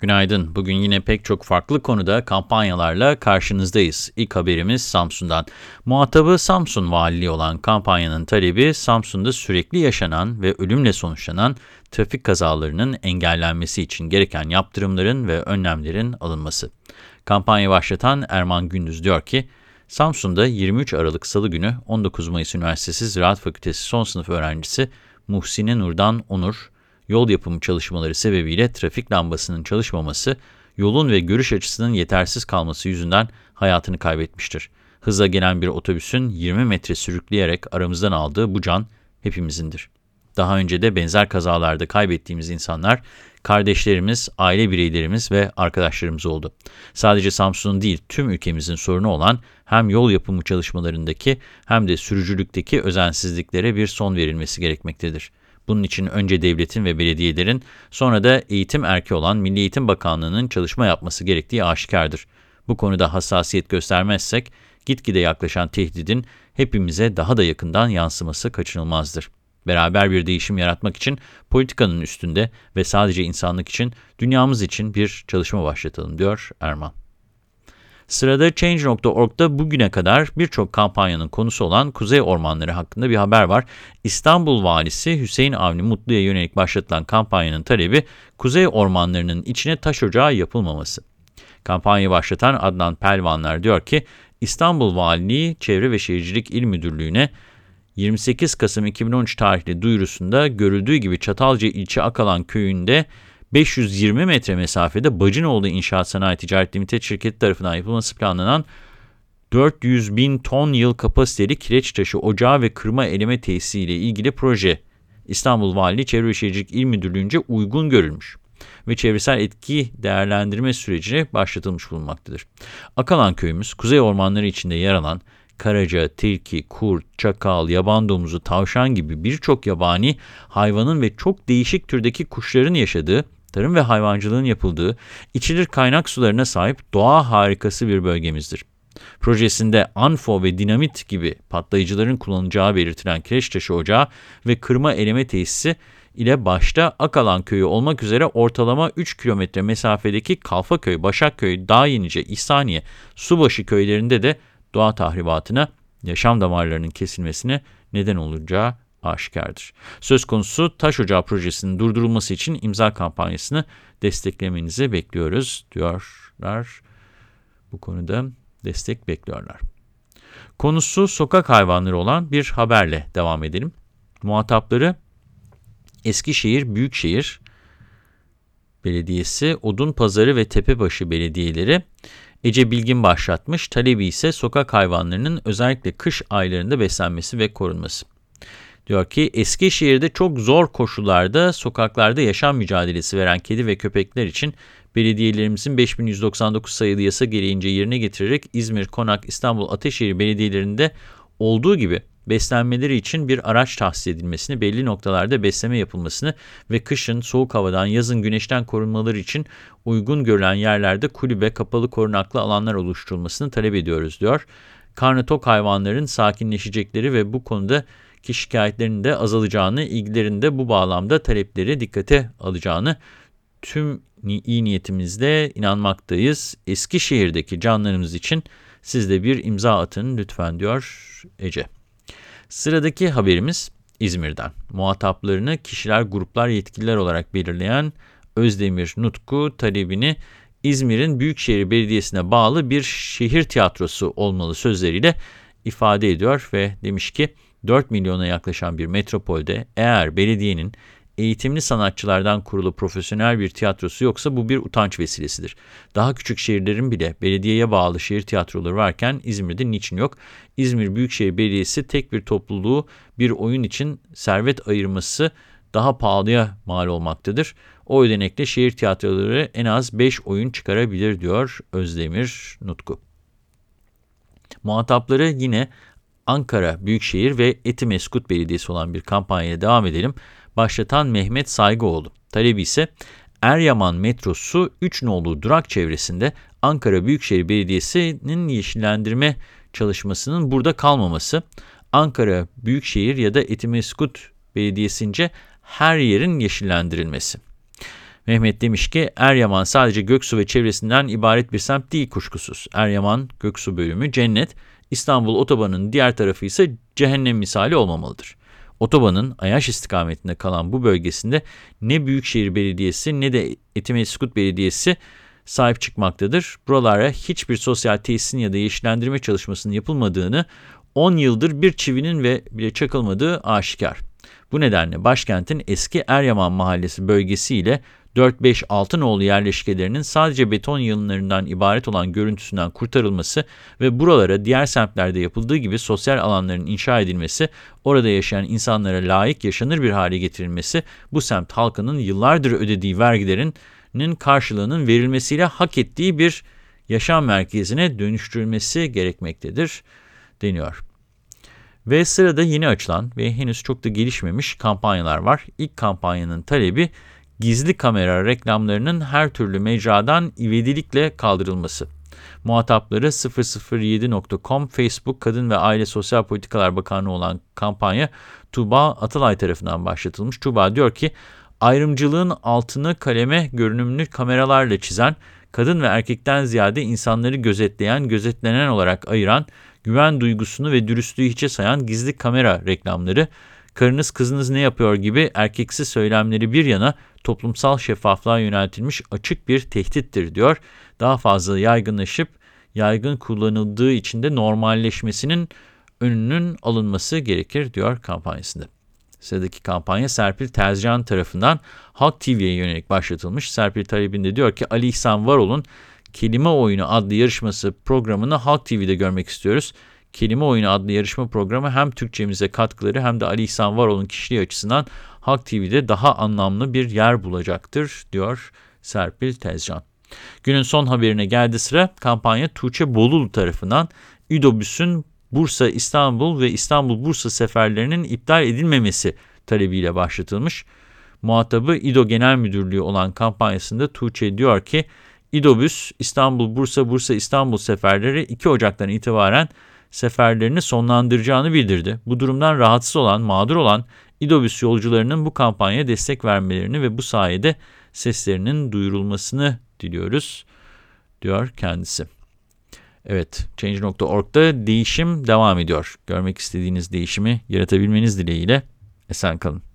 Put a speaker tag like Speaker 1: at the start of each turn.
Speaker 1: Günaydın. Bugün yine pek çok farklı konuda kampanyalarla karşınızdayız. İlk haberimiz Samsun'dan. Muhatabı Samsun Valiliği olan kampanyanın talebi Samsun'da sürekli yaşanan ve ölümle sonuçlanan trafik kazalarının engellenmesi için gereken yaptırımların ve önlemlerin alınması. Kampanya başlatan Erman Gündüz diyor ki, Samsun'da 23 Aralık Salı günü 19 Mayıs Üniversitesi Ziraat Fakültesi son sınıf öğrencisi Muhsine Nurdan Onur, yol yapımı çalışmaları sebebiyle trafik lambasının çalışmaması, yolun ve görüş açısının yetersiz kalması yüzünden hayatını kaybetmiştir. Hıza gelen bir otobüsün 20 metre sürükleyerek aramızdan aldığı bu can hepimizindir. Daha önce de benzer kazalarda kaybettiğimiz insanlar, kardeşlerimiz, aile bireylerimiz ve arkadaşlarımız oldu. Sadece Samsun'un değil, tüm ülkemizin sorunu olan hem yol yapımı çalışmalarındaki hem de sürücülükteki özensizliklere bir son verilmesi gerekmektedir. Bunun için önce devletin ve belediyelerin, sonra da eğitim erki olan Milli Eğitim Bakanlığı'nın çalışma yapması gerektiği aşikardır. Bu konuda hassasiyet göstermezsek, gitgide yaklaşan tehdidin hepimize daha da yakından yansıması kaçınılmazdır. Beraber bir değişim yaratmak için politikanın üstünde ve sadece insanlık için, dünyamız için bir çalışma başlatalım, diyor Erman. Sırada Change.org'da bugüne kadar birçok kampanyanın konusu olan Kuzey Ormanları hakkında bir haber var. İstanbul Valisi Hüseyin Avni Mutlu'ya yönelik başlatılan kampanyanın talebi Kuzey Ormanları'nın içine taş ocağı yapılmaması. Kampanyayı başlatan Adnan Pelvanlar diyor ki, İstanbul Valiliği Çevre ve Şehircilik İl Müdürlüğü'ne 28 Kasım 2013 tarihli duyurusunda görüldüğü gibi Çatalca ilçe Akalan köyünde 520 metre mesafede Bacınoğlu İnşaat Sanayi Ticaret Limited şirketi tarafından yapılması planlanan 400 bin ton yıl kapasiteli kireç taşı ocağı ve kırma eleme tesisi ile ilgili proje İstanbul Valiliği Çevre ve Şehircilik İl Müdürlüğü'nce uygun görülmüş ve çevresel etki değerlendirme sürecine başlatılmış bulunmaktadır. Akalan köyümüz kuzey ormanları içinde yer alan karaca, tilki, kurt, çakal, yaban domuzu, tavşan gibi birçok yabani hayvanın ve çok değişik türdeki kuşların yaşadığı tarım ve hayvancılığın yapıldığı, içilir kaynak sularına sahip doğa harikası bir bölgemizdir. Projesinde anfo ve dinamit gibi patlayıcıların kullanacağı belirtilen kireç taşı ocağı ve kırma eleme tesisi ile başta Akalan köyü olmak üzere ortalama 3 kilometre mesafedeki Kalfaköy, Başakköy, Dağyenice, İhsaniye, Subaşı köylerinde de doğa tahribatına, yaşam damarlarının kesilmesine neden olacağı aşikardır. Söz konusu taş ocağı projesinin durdurulması için imza kampanyasını desteklemenizi bekliyoruz diyorlar. Bu konuda destek bekliyorlar. Konusu sokak hayvanları olan bir haberle devam edelim. Muhatapları Eskişehir Büyükşehir Belediyesi, Odun Pazarı ve Tepebaşı belediyeleri Ece Bilgin başlatmış, talebi ise sokak hayvanlarının özellikle kış aylarında beslenmesi ve korunması. Diyor ki Eskişehir'de çok zor koşullarda sokaklarda yaşam mücadelesi veren kedi ve köpekler için belediyelerimizin 5199 sayılı yasa gereğince yerine getirerek İzmir, Konak, İstanbul, Ateşehir belediyelerinde olduğu gibi beslenmeleri için bir araç tahsis edilmesini, belli noktalarda besleme yapılmasını ve kışın soğuk havadan, yazın güneşten korunmaları için uygun görülen yerlerde kulübe, kapalı korunaklı alanlar oluşturulmasını talep ediyoruz diyor. Karnı tok hayvanların sakinleşecekleri ve bu konuda ki şikayetlerinin de azalacağını, ilgilerinde bu bağlamda talepleri dikkate alacağını tüm iyi niyetimizle inanmaktayız. Eskişehir'deki canlarımız için siz de bir imza atın lütfen diyor Ece. Sıradaki haberimiz İzmir'den. Muhataplarını kişiler, gruplar, yetkililer olarak belirleyen Özdemir Nutku talebini İzmir'in Büyükşehir Belediyesi'ne bağlı bir şehir tiyatrosu olmalı sözleriyle ifade ediyor ve demiş ki 4 milyona yaklaşan bir metropolde eğer belediyenin eğitimli sanatçılardan kurulu profesyonel bir tiyatrosu yoksa bu bir utanç vesilesidir. Daha küçük şehirlerin bile belediyeye bağlı şehir tiyatroları varken İzmir'de niçin yok? İzmir Büyükşehir Belediyesi tek bir topluluğu bir oyun için servet ayırması daha pahalıya mal olmaktadır. O ödenekle şehir tiyatroları en az 5 oyun çıkarabilir diyor Özdemir Nutku. Muhatapları yine Ankara Büyükşehir ve Etimeskut Belediyesi olan bir kampanyaya devam edelim başlatan Mehmet Saygıoğlu. Talebi ise Eryaman metrosu 3 nolu durak çevresinde Ankara Büyükşehir Belediyesi'nin yeşillendirme çalışmasının burada kalmaması, Ankara Büyükşehir ya da Etimeskut Belediyesi'nce her yerin yeşillendirilmesi. Mehmet demiş ki Eryaman sadece Göksu ve çevresinden ibaret bir semt değil kuşkusuz. Eryaman Göksu bölümü cennet, İstanbul otobanının diğer tarafı ise cehennem misali olmamalıdır. Otobanın Ayaş istikametinde kalan bu bölgesinde ne Büyükşehir Belediyesi ne de Etimeskut Belediyesi sahip çıkmaktadır. Buralara hiçbir sosyal tesisin ya da yeşillendirme çalışmasının yapılmadığını 10 yıldır bir çivinin ve bile çakılmadığı aşikar. Bu nedenle başkentin eski Eryaman Mahallesi bölgesiyle 4-5 nolu yerleşkelerinin sadece beton yığınlarından ibaret olan görüntüsünden kurtarılması ve buralara diğer semtlerde yapıldığı gibi sosyal alanların inşa edilmesi, orada yaşayan insanlara layık yaşanır bir hale getirilmesi, bu semt halkının yıllardır ödediği vergilerinin karşılığının verilmesiyle hak ettiği bir yaşam merkezine dönüştürülmesi gerekmektedir, deniyor. Ve sırada yeni açılan ve henüz çok da gelişmemiş kampanyalar var. İlk kampanyanın talebi gizli kamera reklamlarının her türlü mecradan ivedilikle kaldırılması. Muhatapları 007.com Facebook Kadın ve Aile Sosyal Politikalar Bakanlığı olan kampanya Tuğba Atalay tarafından başlatılmış. Tuğba diyor ki ayrımcılığın altını kaleme görünümlü kameralarla çizen, kadın ve erkekten ziyade insanları gözetleyen, gözetlenen olarak ayıran, güven duygusunu ve dürüstlüğü hiçe sayan gizli kamera reklamları, karınız kızınız ne yapıyor gibi erkeksi söylemleri bir yana toplumsal şeffaflığa yöneltilmiş açık bir tehdittir diyor. Daha fazla yaygınlaşıp yaygın kullanıldığı için de normalleşmesinin önünün alınması gerekir diyor kampanyasında. Sıradaki kampanya Serpil Tezcan tarafından Halk TV'ye yönelik başlatılmış. Serpil talebinde diyor ki Ali İhsan Varol'un Kelime Oyunu adlı yarışması programını Halk TV'de görmek istiyoruz. Kelime Oyunu adlı yarışma programı hem Türkçemize katkıları hem de Ali İhsan Varol'un kişiliği açısından Halk TV'de daha anlamlı bir yer bulacaktır, diyor Serpil Tezcan. Günün son haberine geldi sıra kampanya Tuğçe Bolulu tarafından İdobüs'ün Bursa, İstanbul ve İstanbul-Bursa seferlerinin iptal edilmemesi talebiyle başlatılmış. Muhatabı İdo Genel Müdürlüğü olan kampanyasında Tuğçe diyor ki, İdobüs İstanbul-Bursa, Bursa-İstanbul seferleri 2 Ocak'tan itibaren seferlerini sonlandıracağını bildirdi. Bu durumdan rahatsız olan, mağdur olan İdobüs yolcularının bu kampanyaya destek vermelerini ve bu sayede seslerinin duyurulmasını diliyoruz, diyor kendisi. Evet, Change.org'da değişim devam ediyor. Görmek istediğiniz değişimi yaratabilmeniz dileğiyle esen kalın.